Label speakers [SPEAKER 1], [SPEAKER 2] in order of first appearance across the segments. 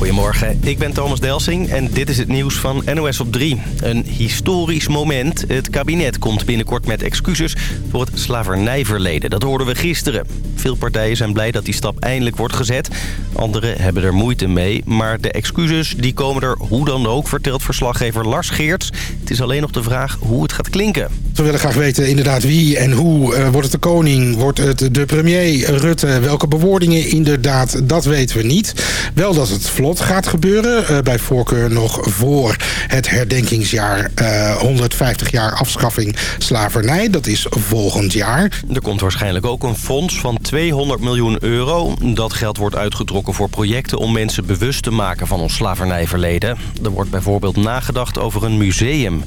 [SPEAKER 1] We Goedemorgen, ik ben Thomas Delsing en dit is het nieuws van NOS op 3. Een historisch moment. Het kabinet komt binnenkort met excuses voor het slavernijverleden. Dat hoorden we gisteren. Veel partijen zijn blij dat die stap eindelijk wordt gezet. Anderen hebben er moeite mee. Maar de excuses die komen er hoe dan ook, vertelt verslaggever Lars Geerts. Het is alleen nog de vraag hoe het gaat klinken.
[SPEAKER 2] We willen graag weten inderdaad wie en hoe. Uh, wordt het de koning? Wordt het de premier Rutte? Welke bewoordingen inderdaad, dat weten we niet. Wel dat het vlot gaat gebeuren. Uh, bij voorkeur nog voor het herdenkingsjaar uh, 150 jaar afschaffing slavernij. Dat is volgend jaar.
[SPEAKER 1] Er komt waarschijnlijk ook een fonds van 200 miljoen euro. Dat geld wordt uitgetrokken voor projecten om mensen bewust te maken van ons slavernijverleden. Er wordt bijvoorbeeld nagedacht over een museum.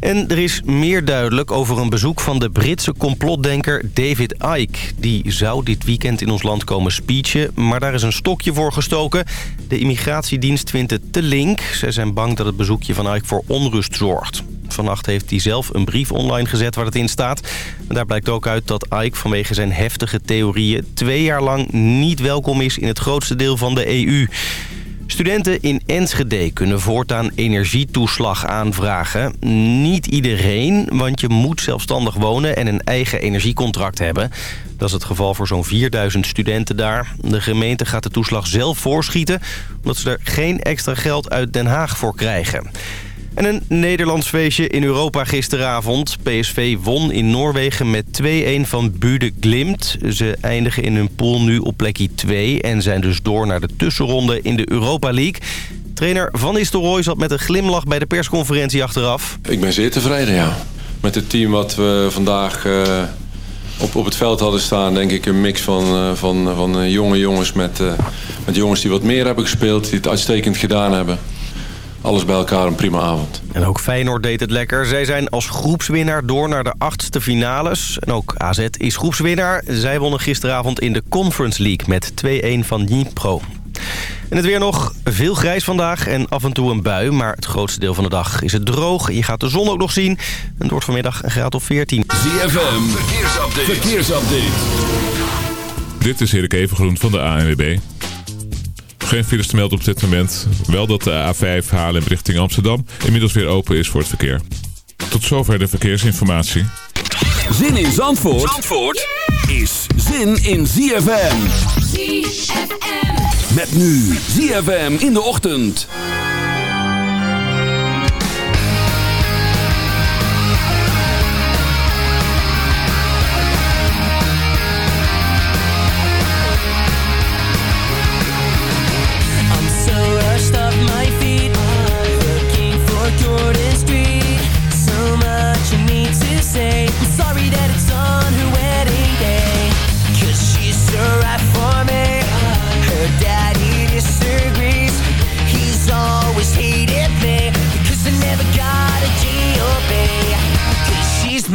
[SPEAKER 1] En er is meer duidelijk over een bezoek van de Britse complotdenker David Icke. Die zou dit weekend in ons land komen speechen, maar daar is een stokje voor gestoken. De immigratiedienst vindt het te link. Zij zijn bang dat het bezoekje van Icke voor onrust zorgt. Vannacht heeft hij zelf een brief online gezet waar het in staat. Daar blijkt ook uit dat Ike vanwege zijn heftige theorieën... twee jaar lang niet welkom is in het grootste deel van de EU. Studenten in Enschede kunnen voortaan energietoeslag aanvragen. Niet iedereen, want je moet zelfstandig wonen en een eigen energiecontract hebben. Dat is het geval voor zo'n 4000 studenten daar. De gemeente gaat de toeslag zelf voorschieten... omdat ze er geen extra geld uit Den Haag voor krijgen. En een Nederlands feestje in Europa gisteravond. PSV won in Noorwegen met 2-1 van Bude Glimt. Ze eindigen in hun pool nu op plekje 2... en zijn dus door naar de tussenronde in de Europa League. Trainer Van Nistelrooy zat met een glimlach bij de persconferentie achteraf.
[SPEAKER 3] Ik ben zeer tevreden, ja. Met het team wat we vandaag... Uh op, op het veld hadden staan, denk ik, een mix van, uh, van, van uh, jonge jongens met, met jongens die wat meer hebben gespeeld, die het uitstekend gedaan hebben alles bij elkaar een prima avond.
[SPEAKER 1] En ook Feyenoord deed het lekker. Zij zijn als groepswinnaar door naar de achtste finales. En ook AZ is groepswinnaar. Zij wonnen gisteravond in de Conference League met 2-1 van Dnipro. En het weer nog veel grijs vandaag en af en toe een bui. Maar het grootste deel van de dag is het droog. Je gaat de zon ook nog zien. En het wordt vanmiddag een graad of 14.
[SPEAKER 4] ZFM, verkeersupdate. verkeersupdate. Dit is Erik Evengroen van de ANWB. Geen files te melden op dit moment. Wel dat de A5 Haarlem richting Amsterdam inmiddels weer open is voor het verkeer. Tot zover de verkeersinformatie.
[SPEAKER 5] Zin in Zandvoort, Zandvoort is zin in ZFM. ZFM. Met nu ZFM in de ochtend.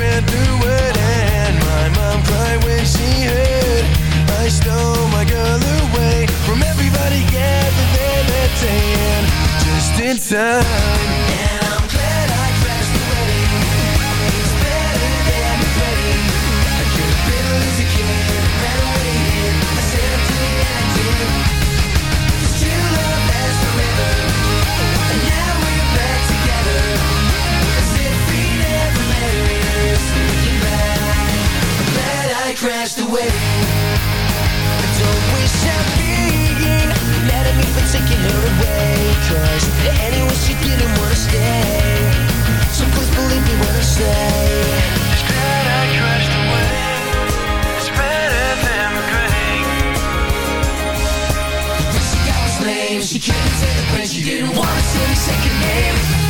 [SPEAKER 5] ran
[SPEAKER 6] through it, and my mom cried when she heard I stole my girl away from everybody gathered there that day, and just in time.
[SPEAKER 7] Anyone she didn't wanna stay
[SPEAKER 5] So please
[SPEAKER 7] believe me when I say It's better than regretting
[SPEAKER 5] she got his name She couldn't say the when she didn't wanna say the second name.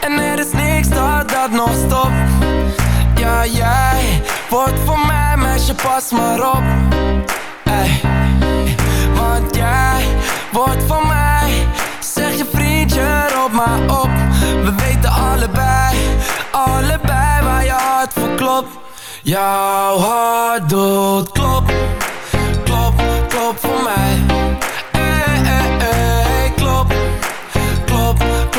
[SPEAKER 8] En er is niks dat dat nog stopt. Ja, jij wordt van mij Meisje, pas maar op. Ey. Want jij wordt van mij Zeg je vriendje, roep maar op. We weten allebei, allebei waar je hart voor klopt. Jouw hart doet klop, klop, klop voor mij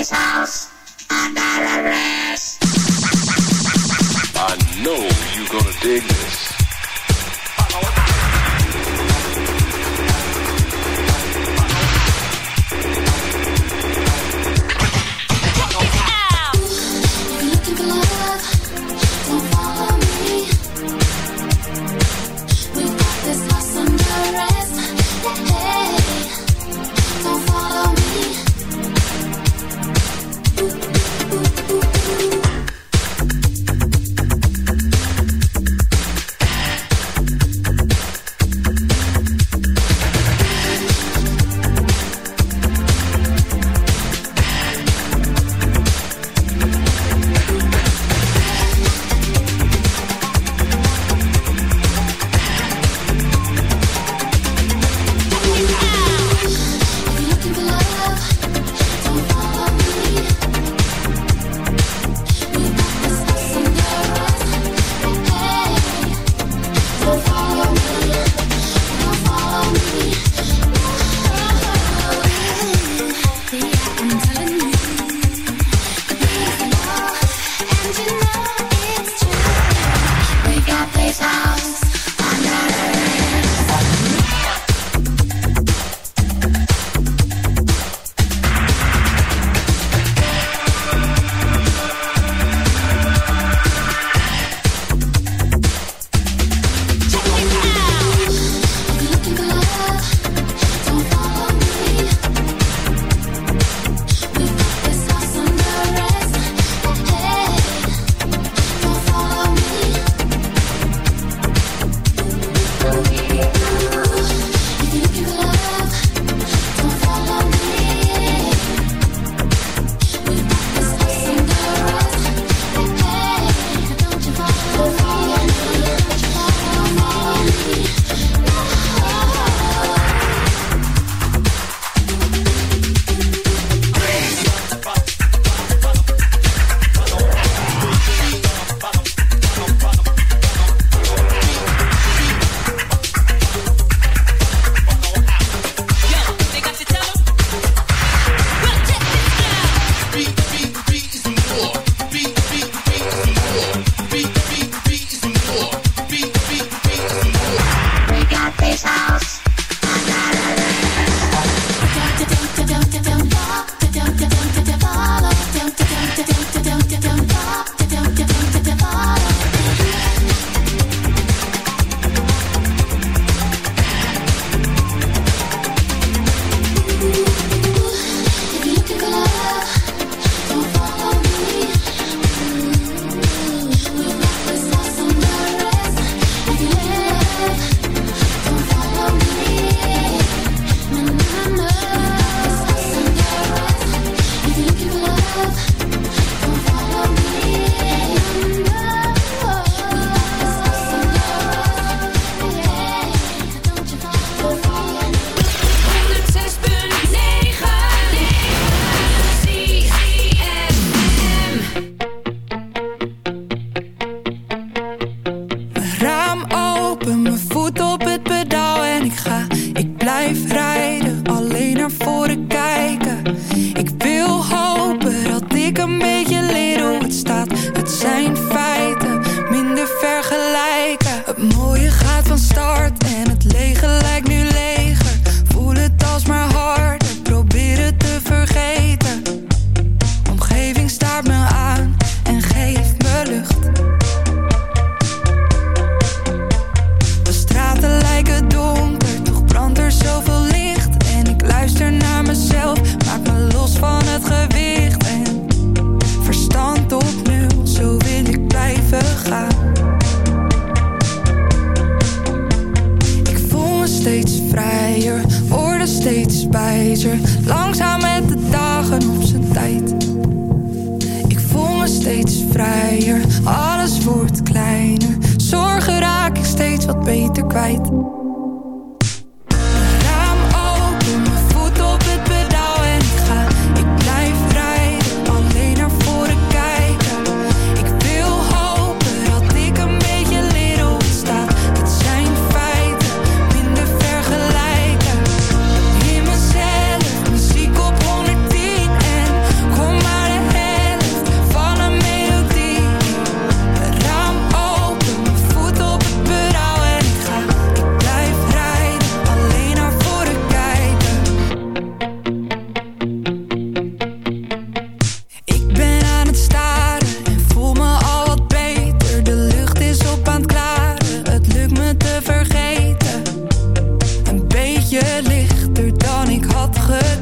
[SPEAKER 6] his house.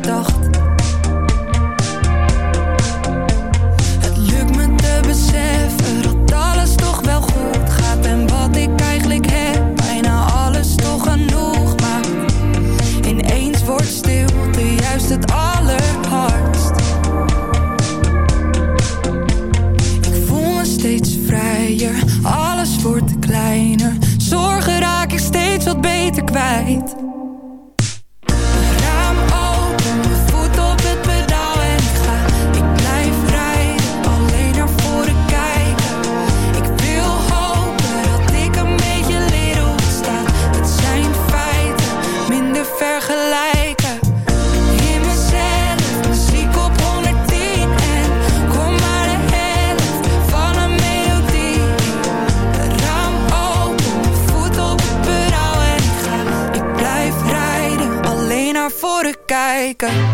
[SPEAKER 9] doch kijken.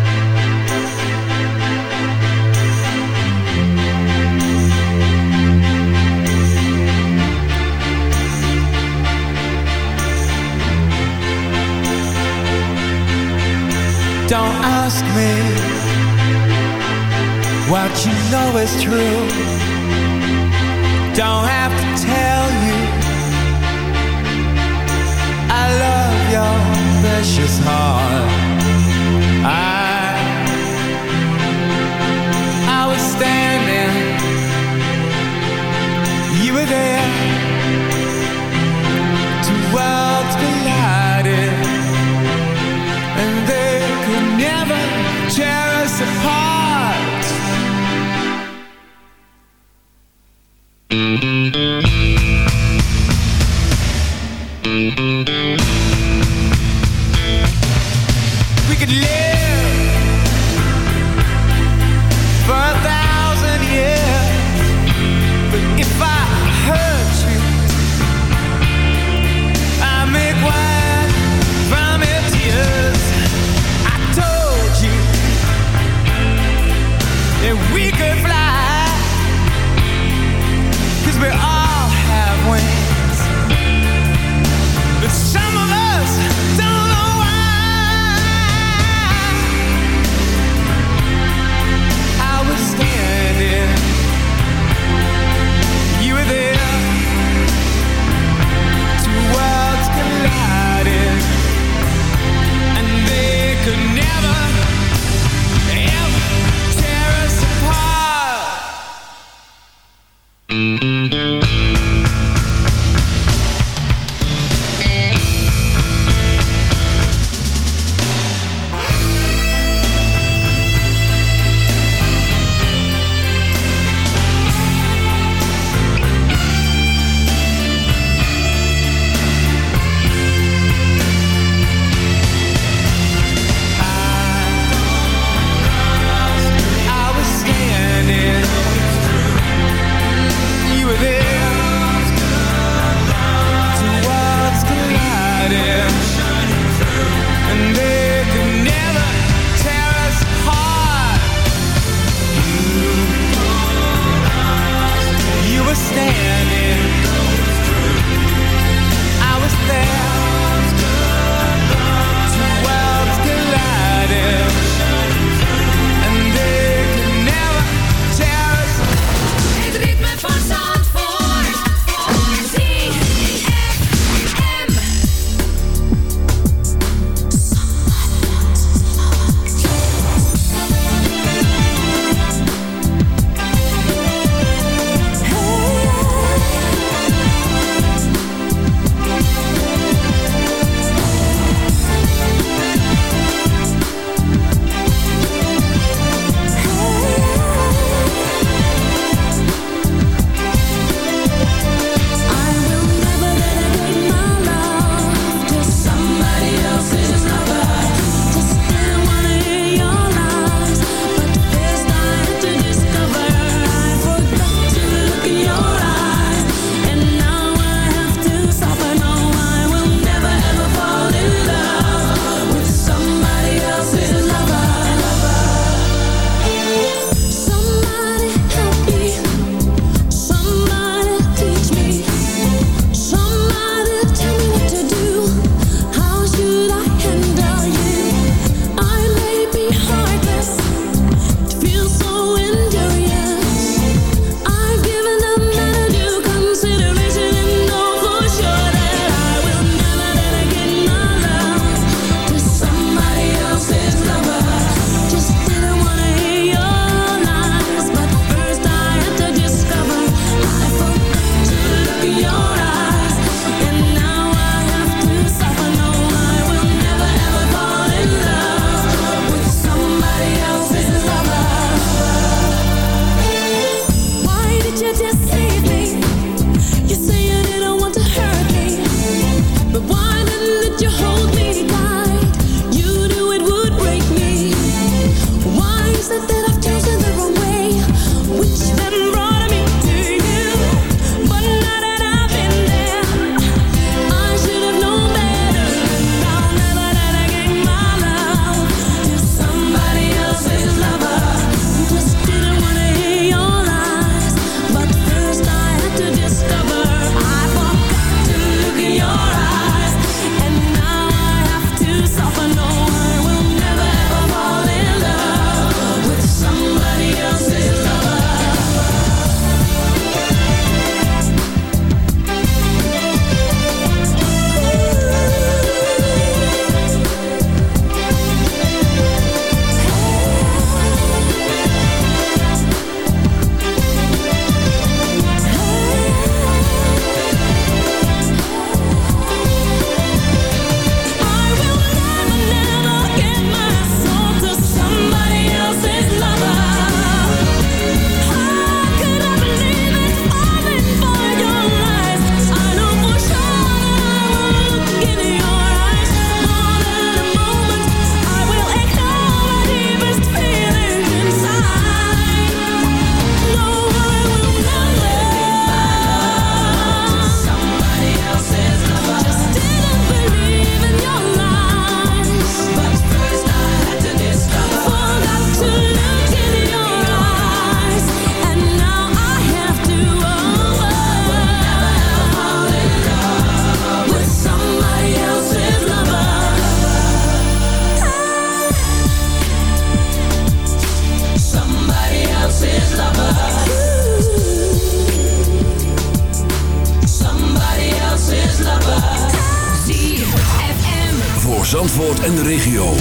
[SPEAKER 10] En de regio.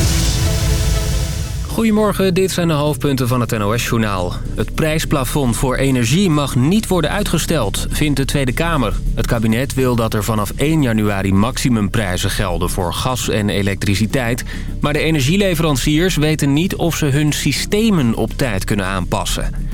[SPEAKER 11] Goedemorgen, dit zijn de hoofdpunten van het NOS-journaal. Het prijsplafond voor energie mag niet worden uitgesteld, vindt de Tweede Kamer. Het kabinet wil dat er vanaf 1 januari maximumprijzen gelden voor gas en elektriciteit. Maar de energieleveranciers weten niet of ze hun systemen op tijd kunnen aanpassen.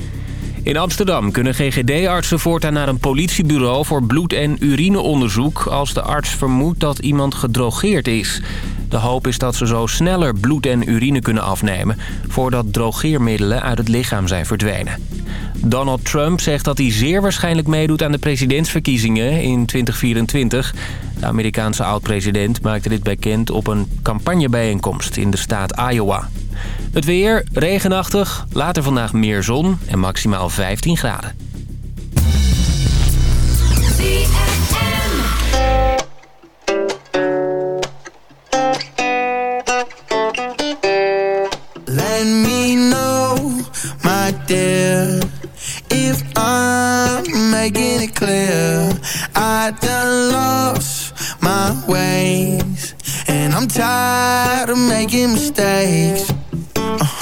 [SPEAKER 11] In Amsterdam kunnen GGD-artsen voortaan naar een politiebureau voor bloed- en urineonderzoek... als de arts vermoedt dat iemand gedrogeerd is. De hoop is dat ze zo sneller bloed en urine kunnen afnemen... voordat drogeermiddelen uit het lichaam zijn verdwenen. Donald Trump zegt dat hij zeer waarschijnlijk meedoet aan de presidentsverkiezingen in 2024. De Amerikaanse oud-president maakte dit bekend op een campagnebijeenkomst in de staat Iowa. Het weer, regenachtig, later vandaag meer zon en maximaal 15 graden.
[SPEAKER 12] Let me know, my dear, if I'm making it clear. I done lost my ways, and I'm tired of making mistakes.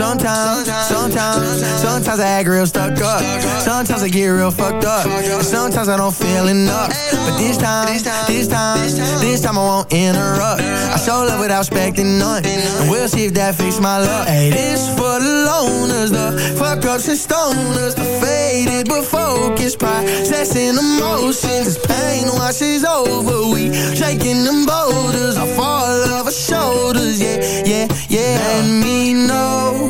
[SPEAKER 12] Sometimes, sometimes, sometimes I act real stuck up. Sometimes I get real fucked up. And sometimes I don't feel enough. But this time, this time, this time I won't interrupt. I show love without expecting none. And we'll see if that fixes my luck. Hey, this for the loners, the fuck ups and stoners, the faded but focused, processing emotions. As pain washes over, we shaking them boulders off all of our shoulders. Yeah, yeah, yeah. Let me know,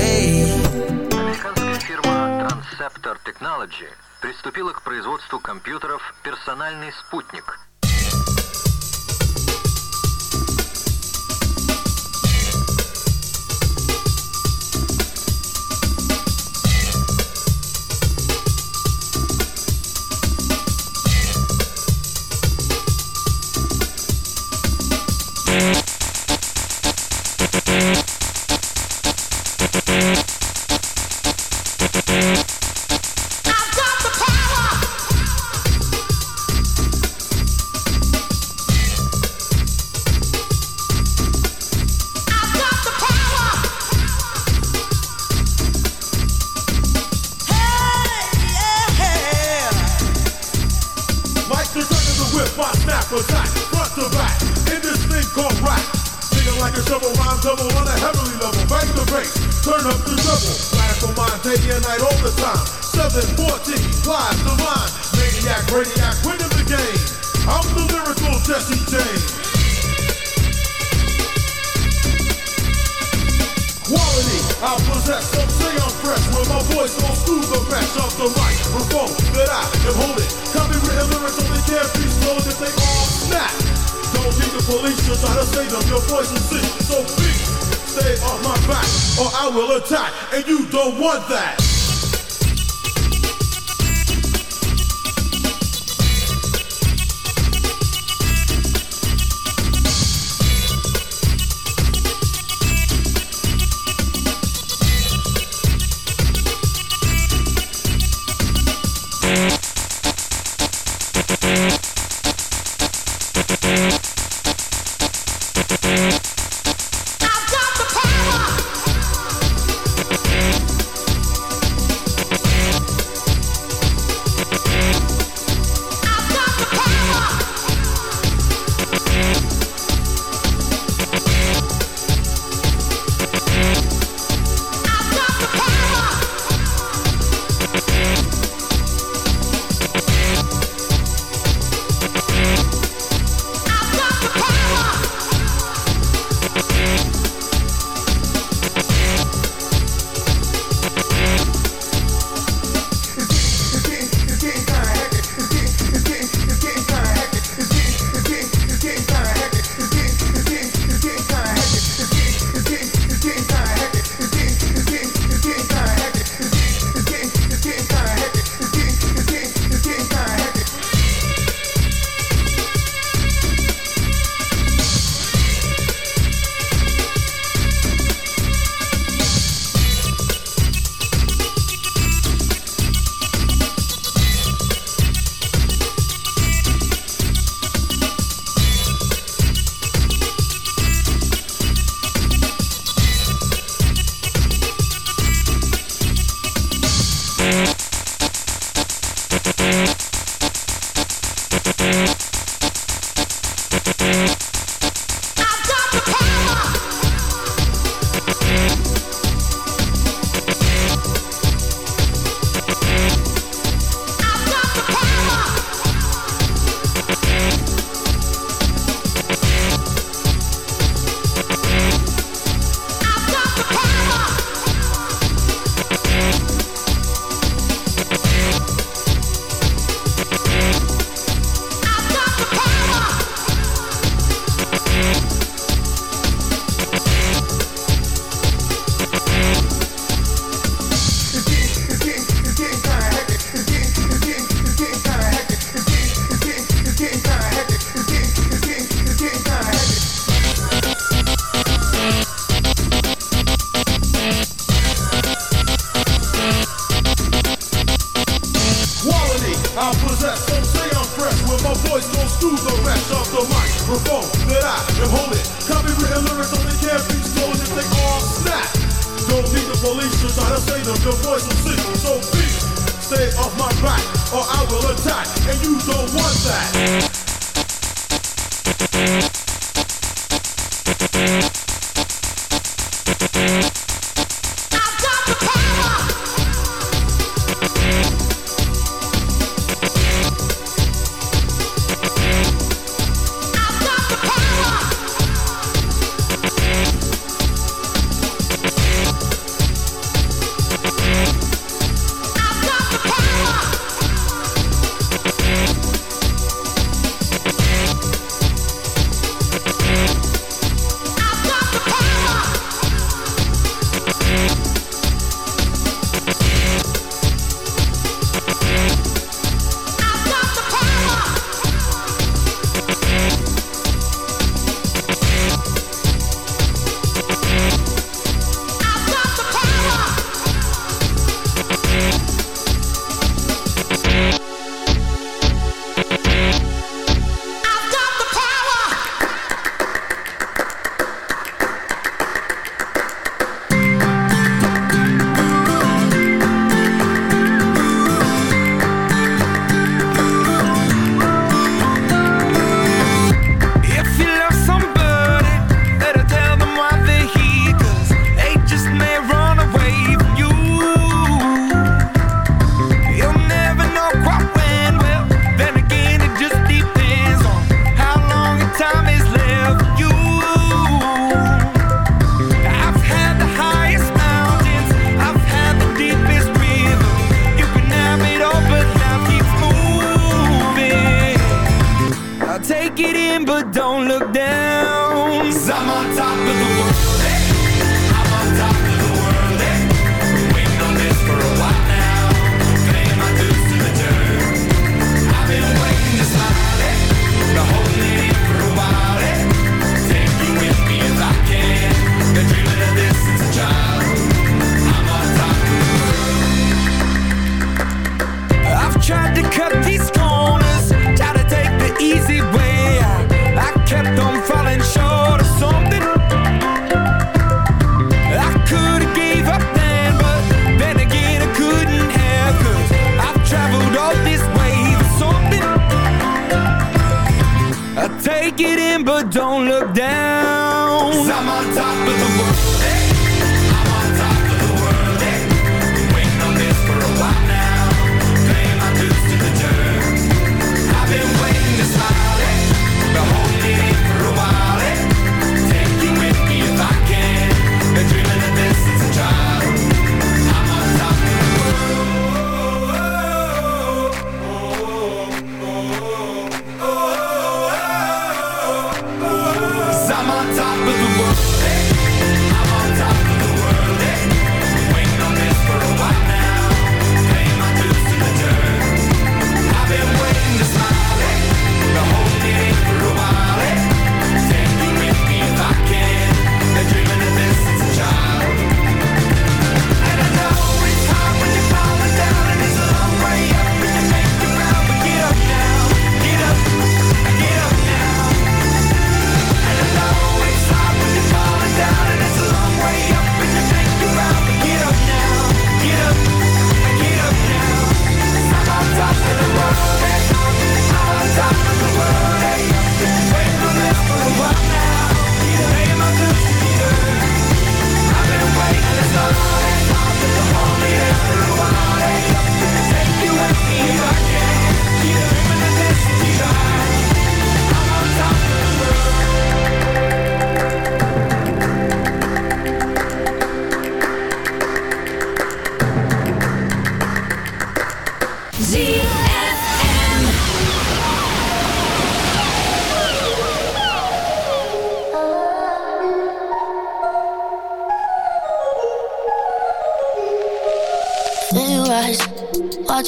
[SPEAKER 13] Transceptor Technology приступила к производству компьютеров «Персональный спутник».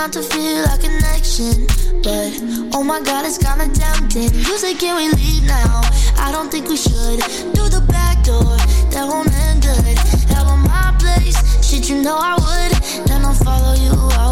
[SPEAKER 14] not to feel a connection, but oh my god, it's kinda tempting. You say, can we leave now? I don't think we should. Through the back door, that won't end good. Hell on my place, shit, you know I would. Then I'll follow you out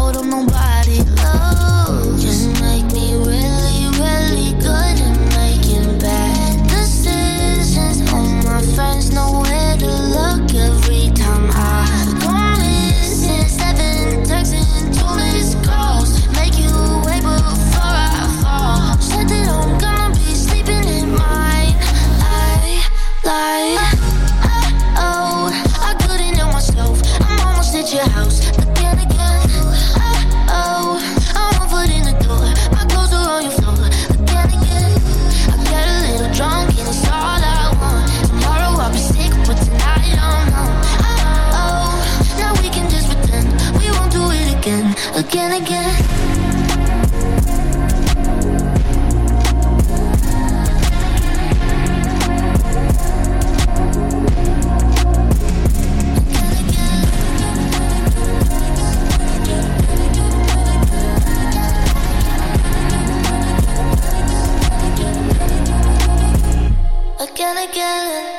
[SPEAKER 14] Again,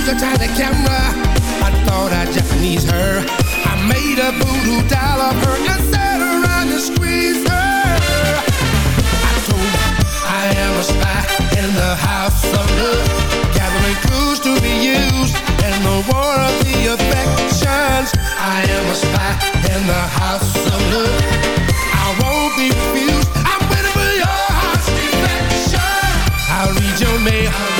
[SPEAKER 15] I used a tiny camera. I thought I'd Japanese her. I made a voodoo doll of her and sat around and squeezed her. I told I am a spy in the house of love, gathering clues to be used in the war of the affections. I am a spy in the house of love. I won't be refused. I'm waiting for your heart's defection. I'll read your mail.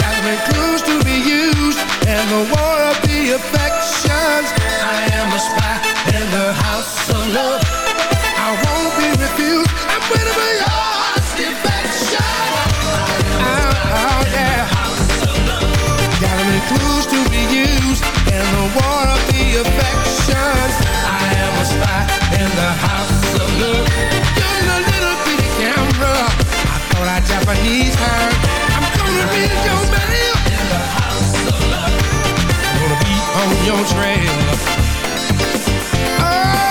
[SPEAKER 15] Clues to be used in the war of the affections. I am a spy in the house of love. I won't be refused. I'm for your. Oh, yeah. Gathering clues to be used in the war of the affections. I am a spy in the house of love. A little camera. I thought I Japanese her. On your trail. Oh,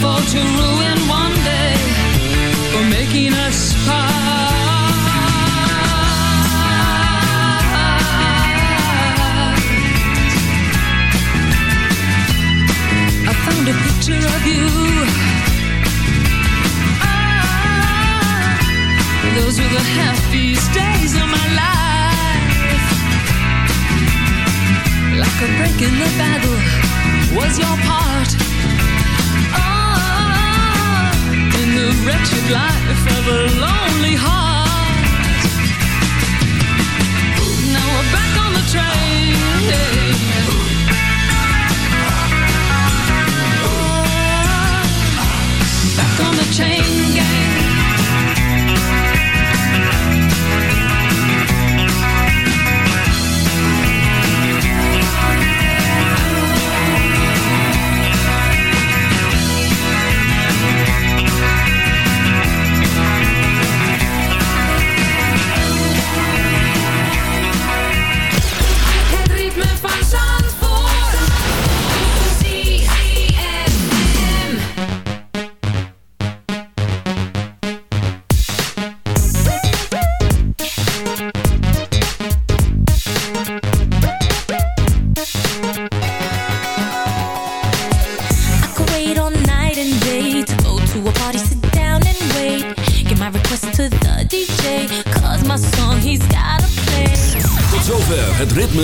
[SPEAKER 9] fall to ruin one day for making us part. I found a picture of you. Ah, those were the happiest days of my life. Like a break in the battle was your part wretched life of a lonely heart. Now we're back on the train. Back on the chain gang.